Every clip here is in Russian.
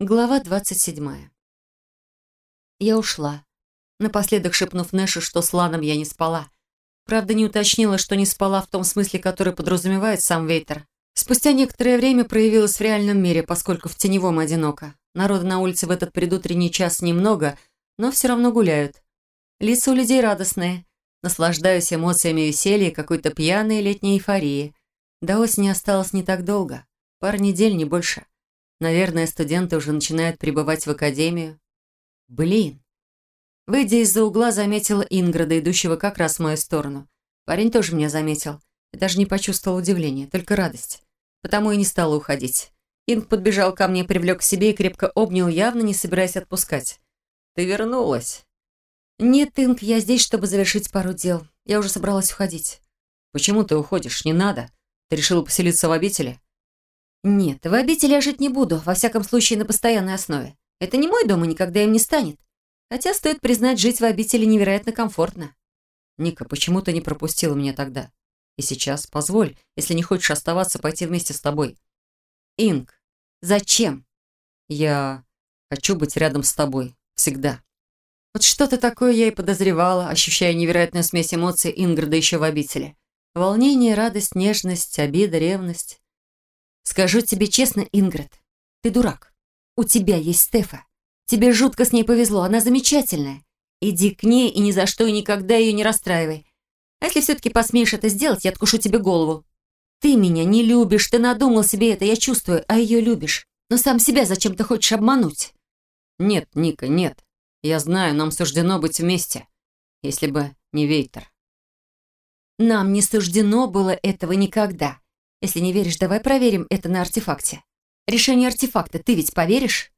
Глава двадцать седьмая. Я ушла, напоследок шепнув Нэшу, что с Ланом я не спала. Правда, не уточнила, что не спала в том смысле, который подразумевает сам Вейтер. Спустя некоторое время проявилась в реальном мире, поскольку в теневом одиноко. Народа на улице в этот предутренний час немного, но все равно гуляют. Лица у людей радостные. Наслаждаюсь эмоциями веселья и какой-то пьяной летней эйфории. До осени осталось не так долго. Пару недель, не больше. Наверное, студенты уже начинают прибывать в академию. Блин. Выйдя из-за угла, заметила Инграда, идущего как раз в мою сторону. Парень тоже меня заметил. Я даже не почувствовала удивления, только радость. Потому и не стала уходить. Инг подбежал ко мне, привлек к себе и крепко обнял, явно не собираясь отпускать. «Ты вернулась?» «Нет, Инг, я здесь, чтобы завершить пару дел. Я уже собралась уходить». «Почему ты уходишь? Не надо. Ты решила поселиться в обители?» «Нет, в обители я жить не буду, во всяком случае на постоянной основе. Это не мой дом и никогда им не станет. Хотя, стоит признать, жить в обители невероятно комфортно». «Ника, почему ты не пропустила меня тогда? И сейчас позволь, если не хочешь оставаться, пойти вместе с тобой». «Инг, зачем?» «Я хочу быть рядом с тобой. Всегда». Вот что-то такое я и подозревала, ощущая невероятную смесь эмоций Инграда еще в обители. Волнение, радость, нежность, обида, ревность. Скажу тебе честно, Ингрид, ты дурак. У тебя есть Стефа. Тебе жутко с ней повезло, она замечательная. Иди к ней и ни за что и никогда ее не расстраивай. А если все-таки посмеешь это сделать, я откушу тебе голову. Ты меня не любишь, ты надумал себе это, я чувствую, а ее любишь. Но сам себя зачем ты хочешь обмануть? Нет, Ника, нет. Я знаю, нам суждено быть вместе. Если бы не Вейтер. Нам не суждено было этого никогда. Если не веришь, давай проверим это на артефакте. Решение артефакта, ты ведь поверишь?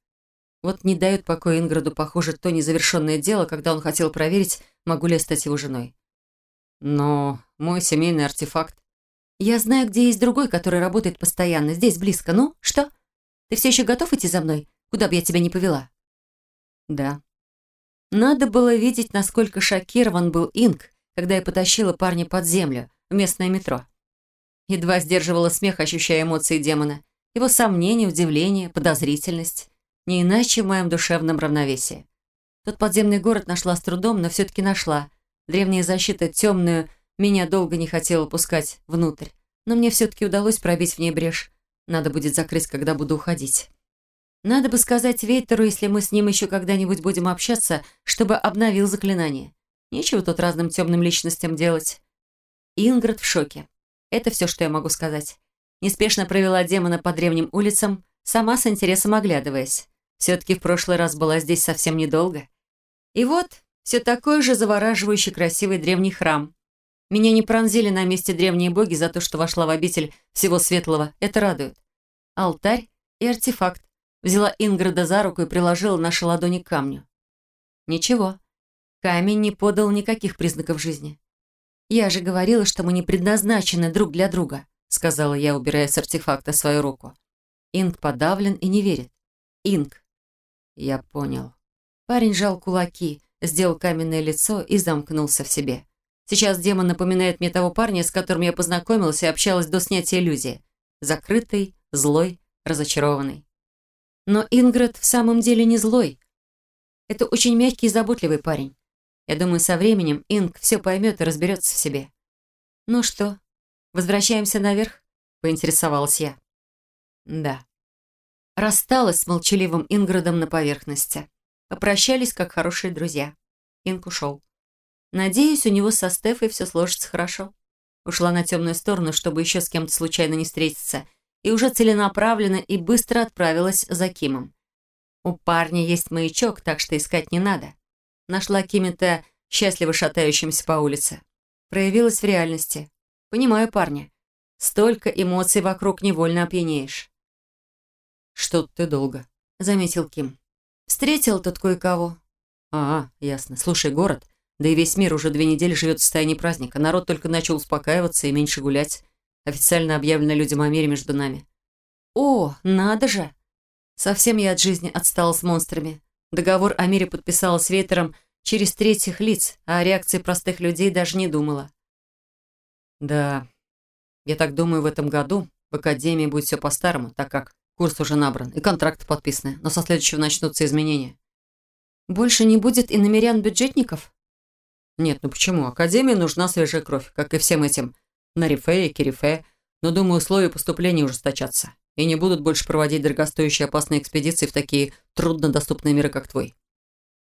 Вот не дает покоя Инграду, похоже, то незавершенное дело, когда он хотел проверить, могу ли я стать его женой. Но мой семейный артефакт... Я знаю, где есть другой, который работает постоянно, здесь близко. Ну, что? Ты все еще готов идти за мной, куда бы я тебя не повела? Да. Надо было видеть, насколько шокирован был Инг, когда я потащила парня под землю, в местное метро. Едва сдерживала смех, ощущая эмоции демона. Его сомнения, удивление, подозрительность. Не иначе в моем душевном равновесии. Тот подземный город нашла с трудом, но все-таки нашла. Древняя защита, темную, меня долго не хотела пускать внутрь. Но мне все-таки удалось пробить в ней брешь. Надо будет закрыть, когда буду уходить. Надо бы сказать Вейтеру, если мы с ним еще когда-нибудь будем общаться, чтобы обновил заклинание. Нечего тут разным темным личностям делать. Ингрид в шоке. Это все, что я могу сказать. Неспешно провела демона по древним улицам, сама с интересом оглядываясь. Все-таки в прошлый раз была здесь совсем недолго. И вот, все такой же завораживающий красивый древний храм. Меня не пронзили на месте древние боги за то, что вошла в обитель всего светлого. Это радует. Алтарь и артефакт. Взяла Инграда за руку и приложила наши ладони к камню. Ничего. Камень не подал никаких признаков жизни. «Я же говорила, что мы не предназначены друг для друга», сказала я, убирая с артефакта свою руку. Инг подавлен и не верит. Инг. Я понял. Парень жал кулаки, сделал каменное лицо и замкнулся в себе. Сейчас демон напоминает мне того парня, с которым я познакомилась и общалась до снятия иллюзии. Закрытый, злой, разочарованный. Но Ингрид в самом деле не злой. Это очень мягкий и заботливый парень. Я думаю, со временем Инг все поймет и разберется в себе. «Ну что, возвращаемся наверх?» — поинтересовалась я. «Да». Рассталась с молчаливым Инградом на поверхности. Попрощались, как хорошие друзья. Инг ушел. Надеюсь, у него со Стефой все сложится хорошо. Ушла на темную сторону, чтобы еще с кем-то случайно не встретиться, и уже целенаправленно и быстро отправилась за Кимом. У парня есть маячок, так что искать не надо нашла Кимита счастливо шатающимся по улице. Проявилась в реальности. Понимаю парня. Столько эмоций вокруг невольно опьянеешь. «Что ты долго», — заметил Ким. «Встретил тут кое-кого». «А, ясно. Слушай, город, да и весь мир уже две недели живет в состоянии праздника. Народ только начал успокаиваться и меньше гулять. Официально объявлено людям о мире между нами». «О, надо же!» Совсем я от жизни отстала с монстрами. Договор о мире подписала с Ветером через третьих лиц, а о реакции простых людей даже не думала. Да, я так думаю, в этом году в Академии будет все по-старому, так как Курс уже набран, и контракты подписаны, но со следующего начнутся изменения. Больше не будет и намерян-бюджетников? Нет, ну почему? Академии нужна свежая кровь, как и всем этим Нарифе и Кирифе, но, думаю, условия поступления ужесточатся и не будут больше проводить дорогостоящие опасные экспедиции в такие труднодоступные миры, как твой.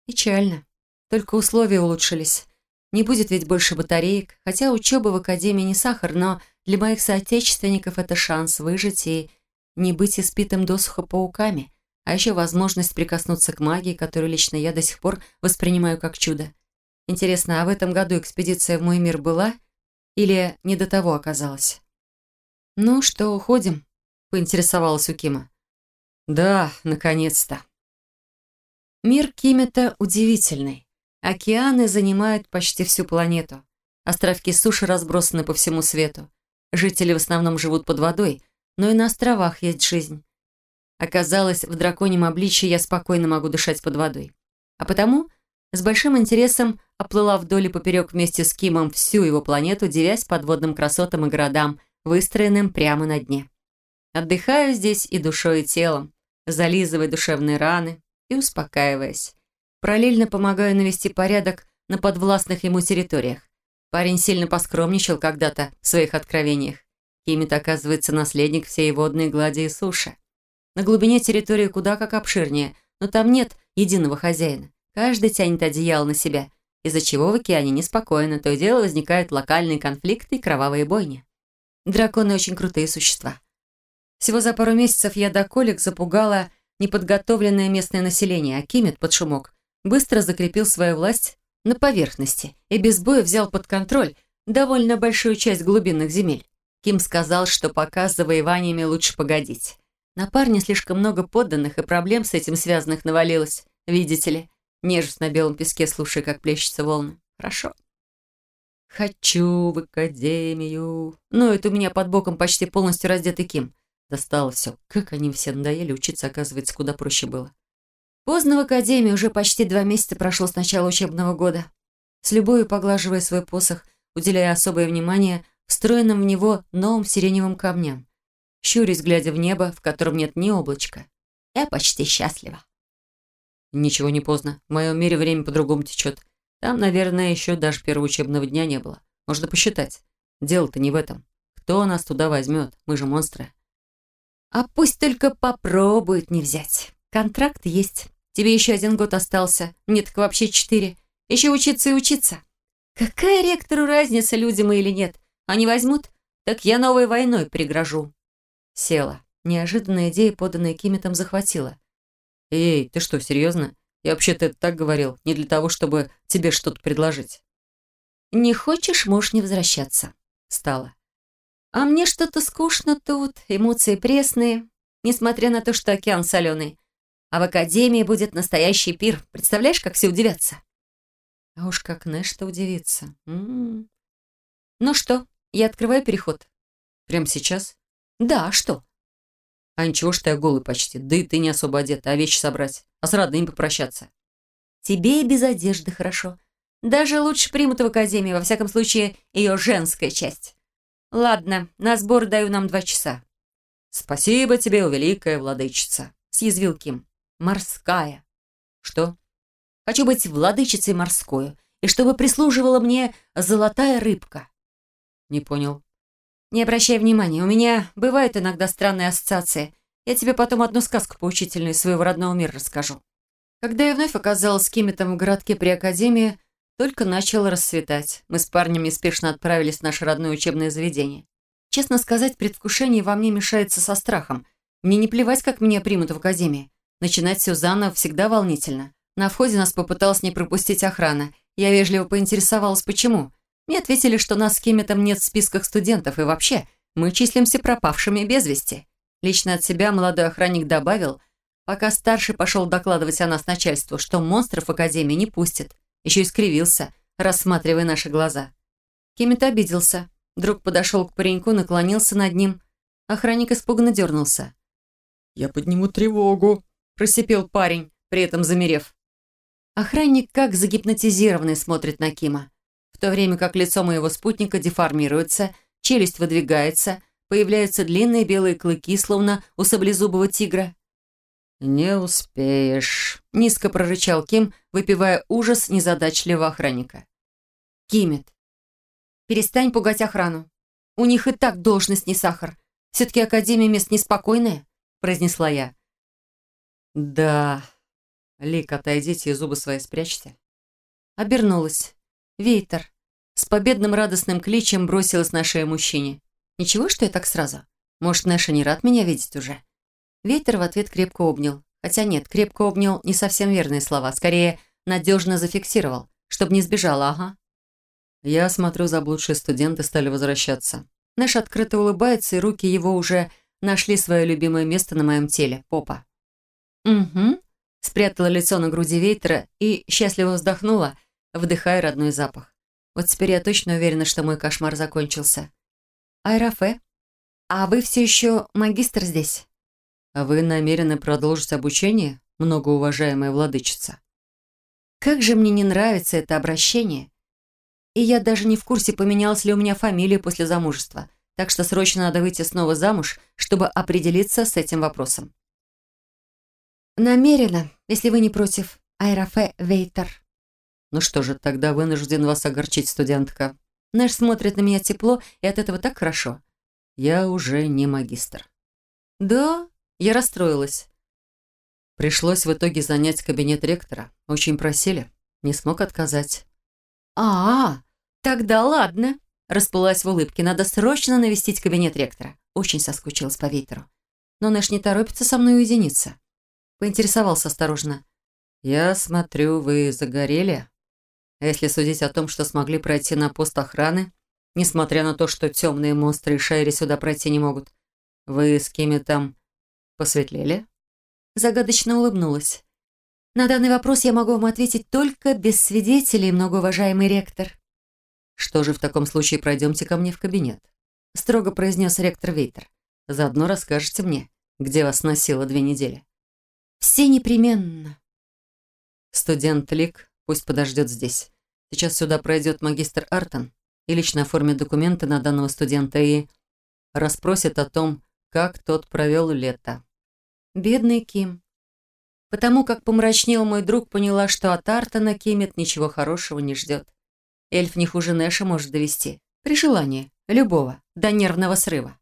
Печально. Только условия улучшились. Не будет ведь больше батареек, хотя учеба в академии не сахар, но для моих соотечественников это шанс выжить и не быть испитым досуха пауками, а еще возможность прикоснуться к магии, которую лично я до сих пор воспринимаю как чудо. Интересно, а в этом году экспедиция в мой мир была или не до того оказалась? «Ну что, уходим?» — поинтересовалась у Кима. «Да, наконец-то». Мир Кимета удивительный. Океаны занимают почти всю планету. Островки суши разбросаны по всему свету. Жители в основном живут под водой, но и на островах есть жизнь. Оказалось, в драконьем обличье я спокойно могу дышать под водой. А потому с большим интересом оплыла вдоль и поперек вместе с Кимом всю его планету, девясь подводным красотам и городам, выстроенным прямо на дне. Отдыхаю здесь и душой, и телом, зализывая душевные раны и успокаиваясь. Параллельно помогаю навести порядок на подвластных ему территориях. Парень сильно поскромничал когда-то в своих откровениях. Кимит, оказывается, наследник всей водной глади и суши. На глубине территории куда как обширнее, но там нет единого хозяина. Каждый тянет одеяло на себя, из-за чего в океане неспокойно, то и дело возникают локальные конфликты и кровавые бойни. Драконы очень крутые существа. Всего за пару месяцев я до колик запугала неподготовленное местное население, а Кимет под шумок быстро закрепил свою власть на поверхности и без боя взял под контроль довольно большую часть глубинных земель. Ким сказал, что пока с завоеваниями лучше погодить. На парня слишком много подданных, и проблем с этим связанных навалилось, видите ли. Нежусь на белом песке, слушая, как плещутся волны. Хорошо. Хочу в академию. Ну, это у меня под боком почти полностью раздетый Ким. Достало все. Как они все надоели, учиться, оказывается, куда проще было. Поздно в академии, уже почти два месяца прошло с начала учебного года. С любовью поглаживая свой посох, уделяя особое внимание встроенным в него новым сиреневым камням. Щурясь, глядя в небо, в котором нет ни облачка. Я почти счастлива. Ничего не поздно. В моем мире время по-другому течет. Там, наверное, еще даже первого учебного дня не было. Можно посчитать. Дело-то не в этом. Кто нас туда возьмет? Мы же монстры. А пусть только попробуют не взять. Контракт есть. Тебе еще один год остался. Мне так вообще четыре. Еще учиться и учиться. Какая ректору разница, люди мы или нет? Они возьмут? Так я новой войной пригрожу. Села. Неожиданная идея, поданная Кимитом, захватила. «Эй, ты что, серьезно? Я вообще-то это так говорил, не для того, чтобы тебе что-то предложить». «Не хочешь, можешь не возвращаться», — стала. «А мне что-то скучно тут, эмоции пресные, несмотря на то, что океан соленый. А в академии будет настоящий пир. Представляешь, как все удивятся?» А уж как Нэш-то удивится. М -м -м. «Ну что, я открываю переход?» «Прямо сейчас?» «Да, а что?» А ничего, что я голый почти. Да и ты не особо одета, а вещи собрать. А с родными попрощаться. Тебе и без одежды хорошо. Даже лучше примут в академии, во всяком случае, ее женская часть. Ладно, на сбор даю нам два часа. Спасибо тебе, великая владычица, съязвил Ким. Морская. Что? Хочу быть владычицей морской, и чтобы прислуживала мне золотая рыбка. Не понял. Не обращай внимания, у меня бывают иногда странные ассоциации. Я тебе потом одну сказку поучительную из своего родного мира расскажу. Когда я вновь оказалась с Кимметом в городке при Академии, только начало расцветать. Мы с парнем неспешно отправились в наше родное учебное заведение. Честно сказать, предвкушение во мне мешается со страхом. Мне не плевать, как меня примут в Академии. Начинать все заново всегда волнительно. На входе нас попыталась не пропустить охрана. Я вежливо поинтересовалась, почему. Мне ответили, что нас с Кемметом нет в списках студентов, и вообще, мы числимся пропавшими без вести. Лично от себя молодой охранник добавил, пока старший пошел докладывать о нас начальству, что монстров в Академии не пустят. Еще и скривился, рассматривая наши глаза. Кеммет обиделся. Друг подошел к пареньку, наклонился над ним. Охранник испуганно дернулся. «Я подниму тревогу», – просипел парень, при этом замерев. Охранник как загипнотизированный смотрит на Кима в то время как лицо моего спутника деформируется, челюсть выдвигается, появляются длинные белые клыки, словно у саблезубого тигра. «Не успеешь», — низко прорычал Ким, выпивая ужас незадачливого охранника. «Кимет, перестань пугать охрану. У них и так должность не сахар. Все-таки Академия мест неспокойная», — произнесла я. «Да. Лик, отойдите и зубы свои спрячьте». Обернулась. Вейтер с победным радостным кличем бросилась на шею мужчине. «Ничего, что я так сразу? Может, Нэша не рад меня видеть уже?» Ветер в ответ крепко обнял. Хотя нет, крепко обнял не совсем верные слова. Скорее, надежно зафиксировал, чтобы не сбежала, ага. Я смотрю, заблудшие студенты стали возвращаться. Нэш открыто улыбается, и руки его уже нашли свое любимое место на моем теле — попа. «Угу», — спрятала лицо на груди Вейтера и счастливо вздохнула, вдыхая родной запах. Вот теперь я точно уверена, что мой кошмар закончился. «Айрафе, а вы все еще магистр здесь?» «А вы намерены продолжить обучение, многоуважаемая владычица?» «Как же мне не нравится это обращение. И я даже не в курсе, поменялась ли у меня фамилия после замужества, так что срочно надо выйти снова замуж, чтобы определиться с этим вопросом». «Намерена, если вы не против, Айрафе Вейтер». «Ну что же, тогда вынужден вас огорчить, студентка». Нэш смотрит на меня тепло, и от этого так хорошо. «Я уже не магистр». «Да?» Я расстроилась. Пришлось в итоге занять кабинет ректора. Очень просили. Не смог отказать. «А, -а тогда ладно», — расплылась в улыбке. «Надо срочно навестить кабинет ректора». Очень соскучилась по Вейтеру. Но Нэш не торопится со мной уединиться. Поинтересовался осторожно. «Я смотрю, вы загорели. А если судить о том, что смогли пройти на пост охраны, несмотря на то, что темные монстры и Шайри сюда пройти не могут, вы с кем там Посветлели? Загадочно улыбнулась. На данный вопрос я могу вам ответить только без свидетелей, многоуважаемый ректор. Что же в таком случае пройдемте ко мне в кабинет? Строго произнес ректор Вейтер. Заодно расскажете мне, где вас носило две недели. Все непременно. Студент Лик пусть подождет здесь. Сейчас сюда пройдет магистр Артон и лично оформит документы на данного студента и расспросит о том, как тот провел лето. Бедный Ким. Потому как помрачнел мой друг, поняла, что от Артона Кимет ничего хорошего не ждет. Эльф не хуже Нэша может довести. При желании. Любого. До нервного срыва.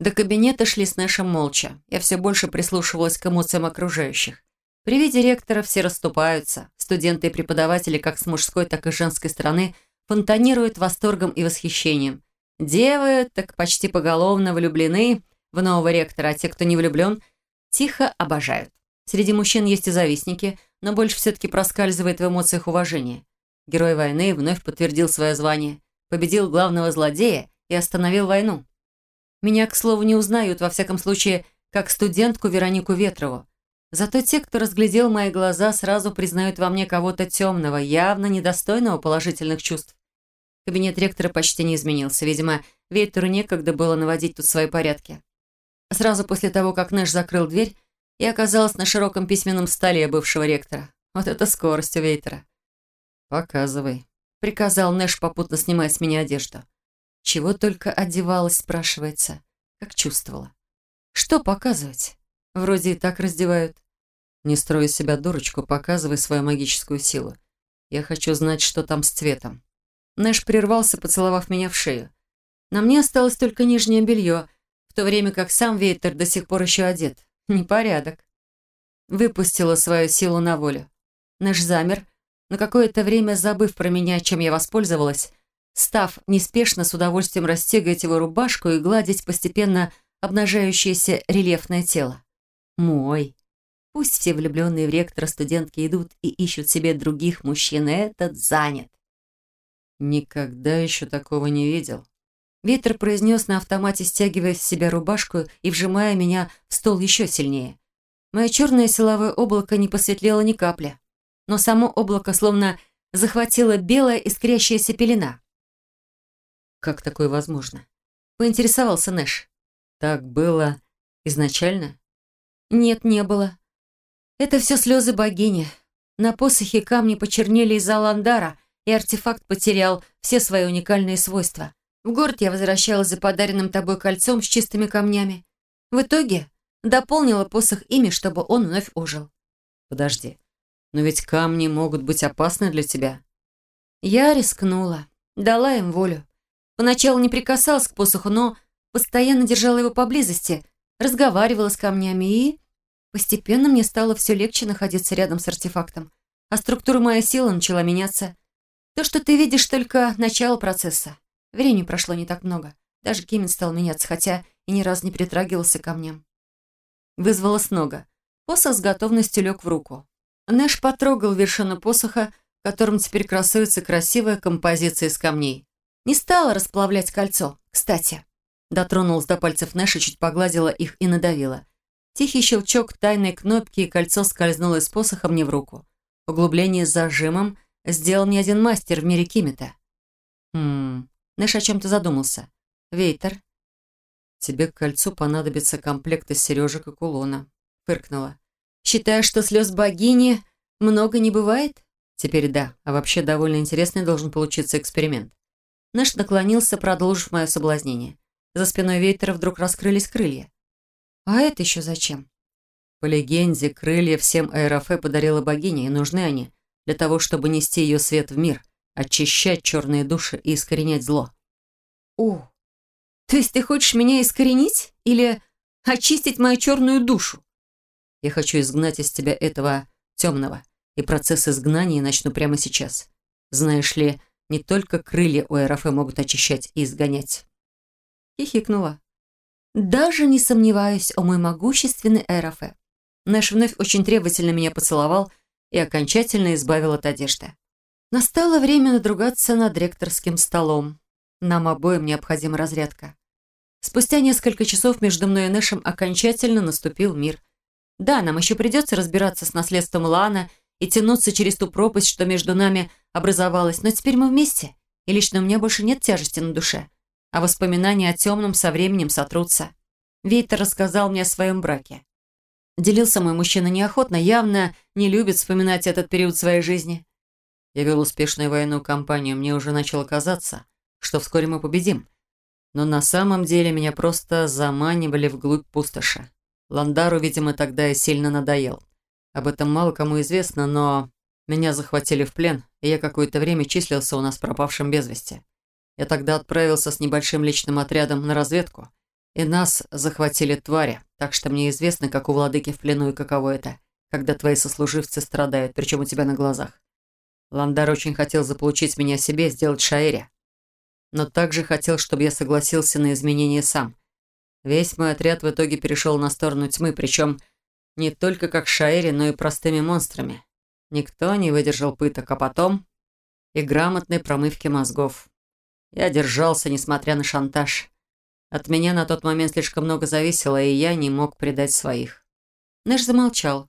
До кабинета шли с Нэшем молча. Я все больше прислушивалась к эмоциям окружающих. При виде ректора все расступаются. Студенты и преподаватели как с мужской, так и с женской стороны фонтанируют восторгом и восхищением. Девы так почти поголовно влюблены, в нового ректора, а те, кто не влюблен, тихо обожают. Среди мужчин есть и завистники, но больше все-таки проскальзывает в эмоциях уважение. Герой войны вновь подтвердил свое звание, победил главного злодея и остановил войну. Меня, к слову, не узнают, во всяком случае, как студентку Веронику Ветрову. Зато те, кто разглядел мои глаза, сразу признают во мне кого-то темного, явно недостойного положительных чувств. Кабинет ректора почти не изменился. Видимо, Ветру некогда было наводить тут свои порядки. Сразу после того, как Нэш закрыл дверь, я оказалась на широком письменном столе бывшего ректора. Вот это скорость у Вейтера. «Показывай», — приказал Нэш, попутно снимая с меня одежду. Чего только одевалась, спрашивается. Как чувствовала. Что показывать? Вроде и так раздевают. Не строй из себя дурочку, показывай свою магическую силу. Я хочу знать, что там с цветом. Нэш прервался, поцеловав меня в шею. На мне осталось только нижнее белье — в то время как сам Вейтер до сих пор еще одет. Непорядок. Выпустила свою силу на волю. Наш замер, на какое-то время забыв про меня, чем я воспользовалась, став неспешно с удовольствием расстегивать его рубашку и гладить постепенно обнажающееся рельефное тело. Мой. Пусть все влюбленные в ректора студентки идут и ищут себе других мужчин, этот занят. Никогда еще такого не видел. Ветер произнес на автомате, стягивая с себя рубашку и вжимая меня в стол еще сильнее. Мое черное силовое облако не посветлело ни капли, но само облако словно захватило белая искрящаяся пелена. «Как такое возможно?» — поинтересовался Нэш. «Так было изначально?» «Нет, не было. Это все слезы богини. На посохе камни почернели из-за ландара, и артефакт потерял все свои уникальные свойства. В город я возвращалась за подаренным тобой кольцом с чистыми камнями. В итоге дополнила посох ими, чтобы он вновь ожил. Подожди, но ведь камни могут быть опасны для тебя. Я рискнула, дала им волю. Поначалу не прикасалась к посоху, но постоянно держала его поблизости, разговаривала с камнями и... Постепенно мне стало все легче находиться рядом с артефактом, а структура моей силы начала меняться. То, что ты видишь, только начало процесса. Времени прошло не так много. Даже Кимин стал меняться, хотя и ни разу не притрагивался ко мне. Вызвала снога. Посох с готовностью лег в руку. Нэш потрогал вершину посоха, в котором теперь красуется красивая композиция из камней. Не стала расплавлять кольцо, кстати. Дотронулась до пальцев Нэша, чуть погладила их и надавила. Тихий щелчок тайной кнопки, и кольцо скользнуло из посоха мне в руку. Углубление с зажимом сделал не один мастер в мире Кимета. Хм, Нэш о чем-то задумался. «Вейтер?» «Тебе к кольцу понадобится комплект из сережек и кулона», — фыркнула. «Считаешь, что слез богини много не бывает?» «Теперь да, а вообще довольно интересный должен получиться эксперимент». Нэш наклонился, продолжив мое соблазнение. За спиной Вейтера вдруг раскрылись крылья. «А это еще зачем?» По легенде, крылья всем Аэрофе подарила богиня, и нужны они для того, чтобы нести ее свет в мир, очищать черные души и искоренять зло. «О, то есть ты хочешь меня искоренить или очистить мою черную душу?» «Я хочу изгнать из тебя этого темного, и процесс изгнания начну прямо сейчас. Знаешь ли, не только крылья у Эрафе могут очищать и изгонять». Хихикнула. «Даже не сомневаюсь, о мой могущественный Эрафе». Нэш вновь очень требовательно меня поцеловал и окончательно избавил от одежды. Настало время надругаться над ректорским столом. Нам обоим необходима разрядка. Спустя несколько часов между мной и Нэшем окончательно наступил мир. Да, нам еще придется разбираться с наследством Лана и тянуться через ту пропасть, что между нами образовалась, но теперь мы вместе, и лично у меня больше нет тяжести на душе, а воспоминания о темном со временем сотрутся. Вейтер рассказал мне о своем браке. Делился мой мужчина неохотно, явно не любит вспоминать этот период своей жизни. Я вел успешную военную кампанию, мне уже начало казаться, что вскоре мы победим. Но на самом деле меня просто заманивали вглубь пустоши. Ландару, видимо, тогда и сильно надоел. Об этом мало кому известно, но меня захватили в плен, и я какое-то время числился у нас пропавшим без вести. Я тогда отправился с небольшим личным отрядом на разведку, и нас захватили твари, так что мне известно, как у владыки в плену и каково это, когда твои сослуживцы страдают, причем у тебя на глазах. Ландар очень хотел заполучить меня себе, сделать Шаэре. Но также хотел, чтобы я согласился на изменения сам. Весь мой отряд в итоге перешел на сторону тьмы, причем не только как Шаэре, но и простыми монстрами. Никто не выдержал пыток, а потом и грамотной промывки мозгов. Я держался, несмотря на шантаж. От меня на тот момент слишком много зависело, и я не мог предать своих. Нэш замолчал.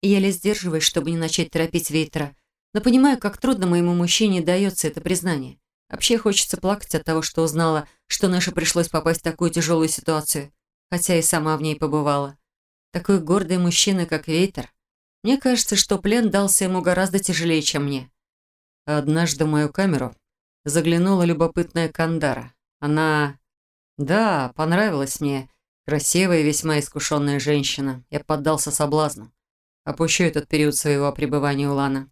Еле сдерживаясь, чтобы не начать торопить Вейтера, но понимаю, как трудно моему мужчине дается это признание. Вообще хочется плакать от того, что узнала, что Нэшу пришлось попасть в такую тяжелую ситуацию, хотя и сама в ней побывала. Такой гордый мужчина, как Вейтер. Мне кажется, что плен дался ему гораздо тяжелее, чем мне. Однажды в мою камеру заглянула любопытная Кандара. Она... Да, понравилась мне. Красивая и весьма искушенная женщина. Я поддался соблазну. Опущу этот период своего пребывания у Лана.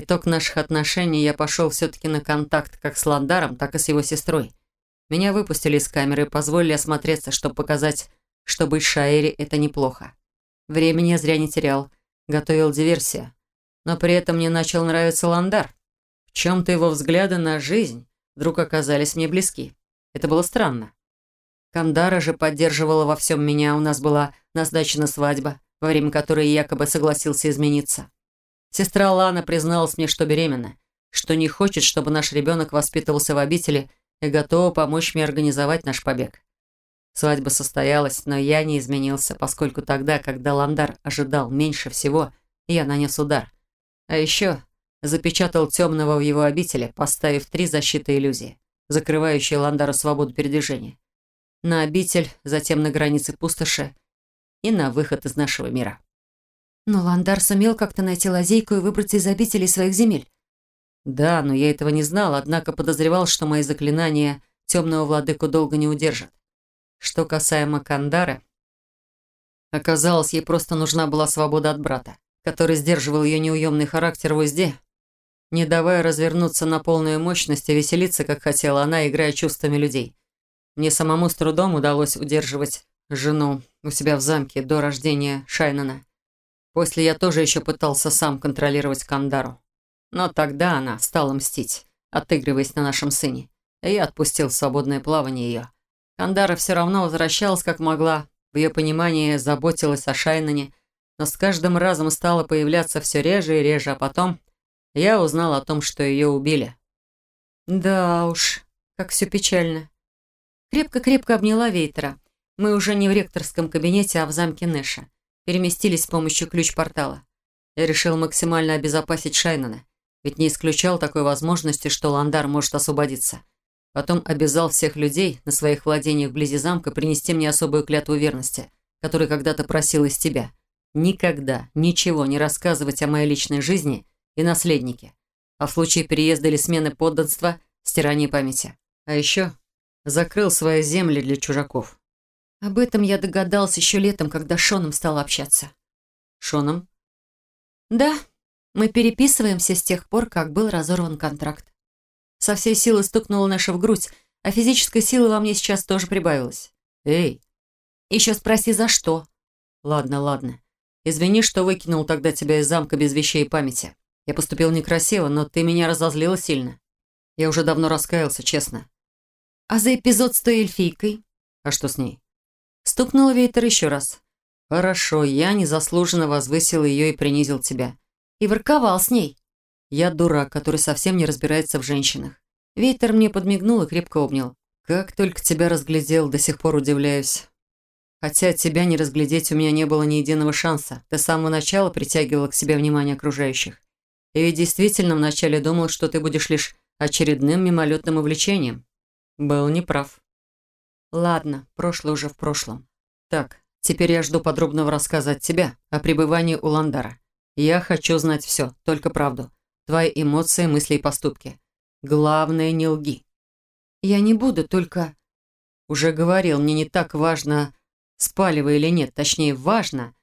Итог наших отношений я пошел все-таки на контакт как с Ландаром, так и с его сестрой. Меня выпустили из камеры и позволили осмотреться, чтобы показать, что быть Шаэри – это неплохо. Времени я зря не терял, готовил диверсию. Но при этом мне начал нравиться Ландар. В чем-то его взгляды на жизнь вдруг оказались мне близки. Это было странно. Кандара же поддерживала во всем меня, у нас была назначена свадьба, во время которой якобы согласился измениться. Сестра Лана призналась мне, что беременна, что не хочет, чтобы наш ребенок воспитывался в обители и готова помочь мне организовать наш побег. Свадьба состоялась, но я не изменился, поскольку тогда, когда Ландар ожидал меньше всего, я нанес удар. А еще запечатал темного в его обители, поставив три защиты иллюзии, закрывающие Ландару свободу передвижения. На обитель, затем на границы пустоши и на выход из нашего мира. Но Ландар сумел как-то найти лазейку и выбраться из обители своих земель. Да, но я этого не знал, однако подозревал, что мои заклинания темного владыку долго не удержат. Что касаемо Кандары, оказалось, ей просто нужна была свобода от брата, который сдерживал ее неуемный характер в узде, не давая развернуться на полную мощность и веселиться, как хотела она, играя чувствами людей. Мне самому с трудом удалось удерживать жену у себя в замке до рождения Шайнана. После я тоже еще пытался сам контролировать Кандару. Но тогда она стала мстить, отыгрываясь на нашем сыне. И я отпустил в свободное плавание ее. Кандара все равно возвращалась как могла. В ее понимании заботилась о Шайнане, но с каждым разом стала появляться все реже и реже, а потом я узнал о том, что ее убили. Да уж, как все печально. Крепко-крепко обняла Вейтера. Мы уже не в ректорском кабинете, а в замке Нэша. Переместились с помощью ключ-портала. Я решил максимально обезопасить Шайнана, ведь не исключал такой возможности, что Ландар может освободиться. Потом обязал всех людей на своих владениях вблизи замка принести мне особую клятву верности, которую когда-то просил из тебя. Никогда ничего не рассказывать о моей личной жизни и наследнике. А в случае переезда или смены подданства – стирание памяти. А еще закрыл свои земли для чужаков. Об этом я догадался еще летом, когда с Шоном стала общаться. Шоном? Да, мы переписываемся с тех пор, как был разорван контракт. Со всей силы стукнула наша в грудь, а физической силы во мне сейчас тоже прибавилось. Эй! Еще спроси, за что? Ладно, ладно. Извини, что выкинул тогда тебя из замка без вещей и памяти. Я поступил некрасиво, но ты меня разозлила сильно. Я уже давно раскаялся, честно. А за эпизод с той эльфийкой? А что с ней? Стукнула Вейтер еще раз. «Хорошо, я незаслуженно возвысил ее и принизил тебя». И ворковал с ней. «Я дурак, который совсем не разбирается в женщинах». Вейтер мне подмигнул и крепко обнял. «Как только тебя разглядел, до сих пор удивляюсь. Хотя тебя не разглядеть у меня не было ни единого шанса. Ты с самого начала притягивала к себе внимание окружающих. И ведь действительно вначале думал, что ты будешь лишь очередным мимолетным увлечением. Был неправ. Ладно, прошлое уже в прошлом. Так, теперь я жду подробного рассказа от тебя о пребывании у Ландара. Я хочу знать все, только правду. Твои эмоции, мысли и поступки. Главное, не лги. Я не буду, только... Уже говорил, мне не так важно, спали вы или нет. Точнее, важно.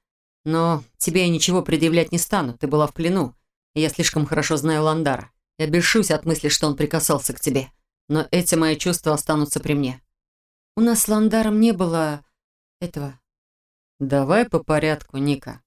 Но тебе я ничего предъявлять не стану. Ты была в плену. Я слишком хорошо знаю Ландара. Я бешусь от мысли, что он прикасался к тебе. Но эти мои чувства останутся при мне. У нас с Ландаром не было этого. Давай по порядку, Ника.